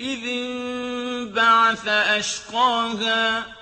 إِذِ انبَعَثَ أَشْقَاهَا